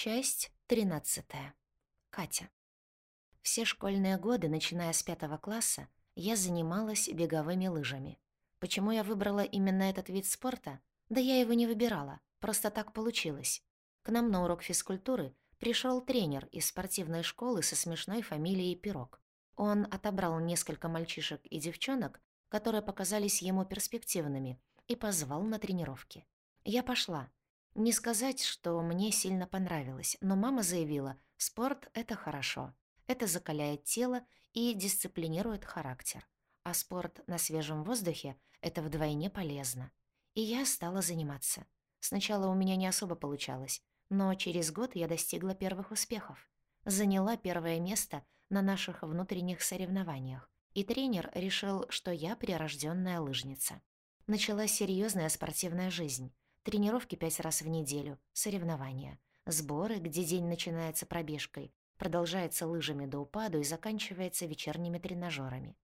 Часть 13. Катя. Все школьные годы, начиная с пятого класса, я занималась беговыми лыжами. Почему я выбрала именно этот вид спорта? Да я его не выбирала, просто так получилось. К нам на урок физкультуры пришел тренер из спортивной школы со смешной фамилией Пирог. Он отобрал несколько мальчишек и девчонок, которые показались ему перспективными, и позвал на тренировки. Я пошла, не сказать, что мне сильно понравилось, но мама заявила, спорт — это хорошо. Это закаляет тело и дисциплинирует характер. А спорт на свежем воздухе — это вдвойне полезно. И я стала заниматься. Сначала у меня не особо получалось, но через год я достигла первых успехов. Заняла первое место на наших внутренних соревнованиях, и тренер решил, что я прирожденная лыжница. Началась серьезная спортивная жизнь — Тренировки пять раз в неделю, соревнования, сборы, где день начинается пробежкой, продолжается лыжами до упаду и заканчивается вечерними тренажерами.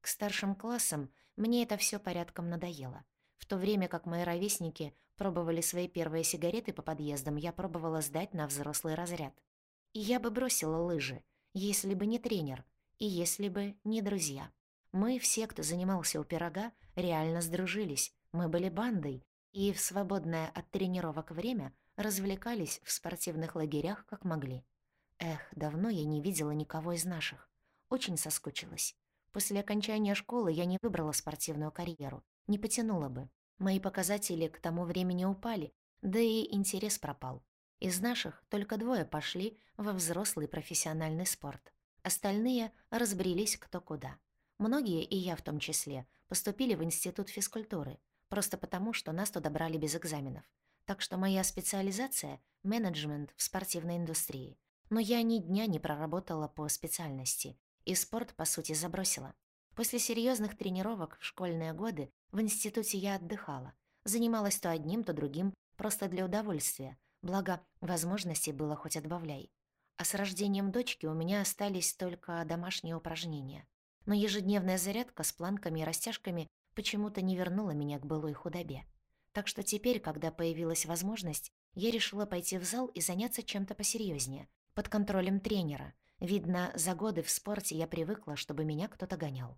К старшим классам мне это все порядком надоело. В то время как мои ровесники пробовали свои первые сигареты по подъездам, я пробовала сдать на взрослый разряд. И я бы бросила лыжи, если бы не тренер, и если бы не друзья. Мы, все, кто занимался у пирога, реально сдружились. Мы были бандой, и в свободное от тренировок время развлекались в спортивных лагерях как могли. Эх, давно я не видела никого из наших. Очень соскучилась. После окончания школы я не выбрала спортивную карьеру, не потянула бы. Мои показатели к тому времени упали, да и интерес пропал. Из наших только двое пошли во взрослый профессиональный спорт. Остальные разбрелись кто куда. Многие, и я в том числе, поступили в институт физкультуры — просто потому, что нас туда брали без экзаменов. Так что моя специализация — менеджмент в спортивной индустрии. Но я ни дня не проработала по специальности, и спорт, по сути, забросила. После серьезных тренировок в школьные годы в институте я отдыхала. Занималась то одним, то другим, просто для удовольствия, благо возможностей было хоть отбавляй. А с рождением дочки у меня остались только домашние упражнения. Но ежедневная зарядка с планками и растяжками почему-то не вернула меня к былой худобе. Так что теперь, когда появилась возможность, я решила пойти в зал и заняться чем-то посерьезнее, под контролем тренера. Видно, за годы в спорте я привыкла, чтобы меня кто-то гонял.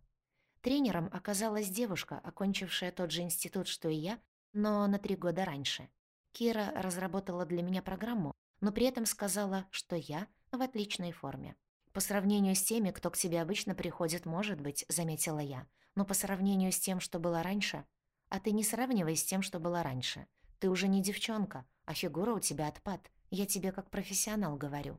Тренером оказалась девушка, окончившая тот же институт, что и я, но на три года раньше. Кира разработала для меня программу, но при этом сказала, что я в отличной форме. По сравнению с теми, кто к тебе обычно приходит, может быть, заметила я, но по сравнению с тем, что было раньше... А ты не сравнивай с тем, что было раньше. Ты уже не девчонка, а фигура у тебя отпад. Я тебе как профессионал говорю.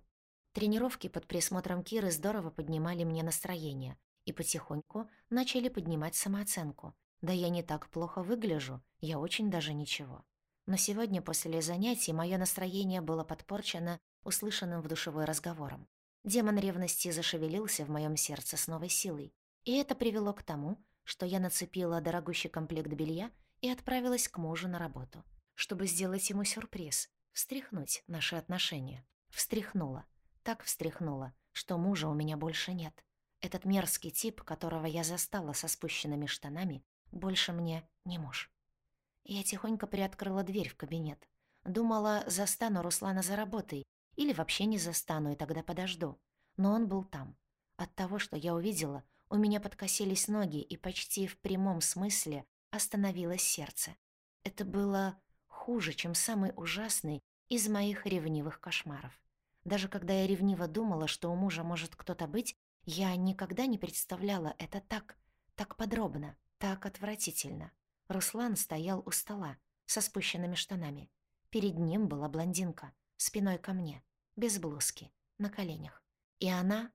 Тренировки под присмотром Киры здорово поднимали мне настроение и потихоньку начали поднимать самооценку. Да я не так плохо выгляжу, я очень даже ничего. Но сегодня после занятий мое настроение было подпорчено услышанным в душевой разговором. Демон ревности зашевелился в моем сердце с новой силой. И это привело к тому, что я нацепила дорогущий комплект белья и отправилась к мужу на работу, чтобы сделать ему сюрприз, встряхнуть наши отношения. Встряхнула. Так встряхнула, что мужа у меня больше нет. Этот мерзкий тип, которого я застала со спущенными штанами, больше мне не муж. Я тихонько приоткрыла дверь в кабинет. Думала, застану Руслана за работой, или вообще не застану и тогда подожду. Но он был там. От того, что я увидела, у меня подкосились ноги, и почти в прямом смысле остановилось сердце. Это было хуже, чем самый ужасный из моих ревнивых кошмаров. Даже когда я ревниво думала, что у мужа может кто-то быть, я никогда не представляла это так, так подробно, так отвратительно. Руслан стоял у стола, со спущенными штанами. Перед ним была блондинка, спиной ко мне, без блузки, на коленях. И она,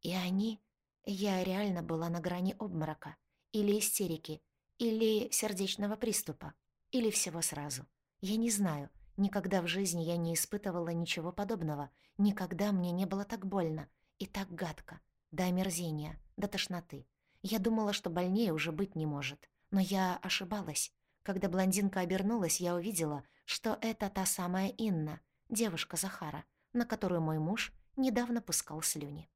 и они я реально была на грани обморока, или истерики, или сердечного приступа, или всего сразу. Я не знаю, никогда в жизни я не испытывала ничего подобного, никогда мне не было так больно и так гадко, до омерзения, до тошноты. Я думала, что больнее уже быть не может, но я ошибалась. Когда блондинка обернулась, я увидела, что это та самая Инна, девушка Захара, на которую мой муж недавно пускал слюни.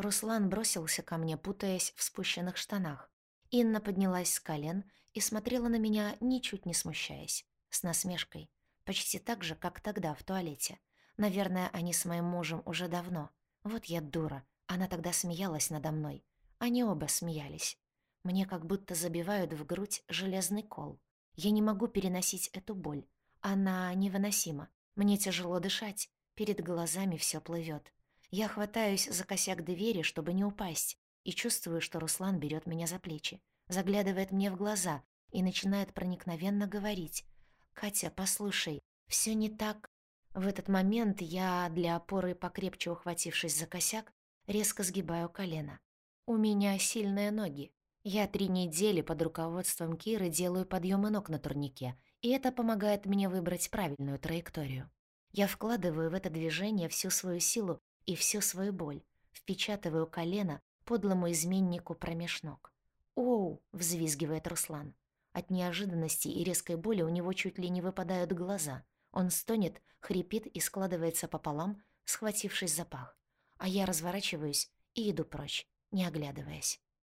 Руслан бросился ко мне, путаясь в спущенных штанах. Инна поднялась с колен и смотрела на меня, ничуть не смущаясь, с насмешкой, почти так же, как тогда в туалете. Наверное, они с моим мужем уже давно. Вот я дура. Она тогда смеялась надо мной. Они оба смеялись. Мне как будто забивают в грудь железный кол. Я не могу переносить эту боль. Она невыносима. Мне тяжело дышать. Перед глазами все плывет. Я хватаюсь за косяк двери, чтобы не упасть, и чувствую, что Руслан берет меня за плечи, заглядывает мне в глаза и начинает проникновенно говорить. «Катя, послушай, все не так...» В этот момент я, для опоры покрепче ухватившись за косяк, резко сгибаю колено. У меня сильные ноги. Я три недели под руководством Киры делаю подъемы ног на турнике, и это помогает мне выбрать правильную траекторию. Я вкладываю в это движение всю свою силу и всю свою боль, впечатываю колено подлому изменнику промеж ног. «Оу!» — взвизгивает Руслан. От неожиданности и резкой боли у него чуть ли не выпадают глаза. Он стонет, хрипит и складывается пополам, схватившись за пах. А я разворачиваюсь и иду прочь, не оглядываясь.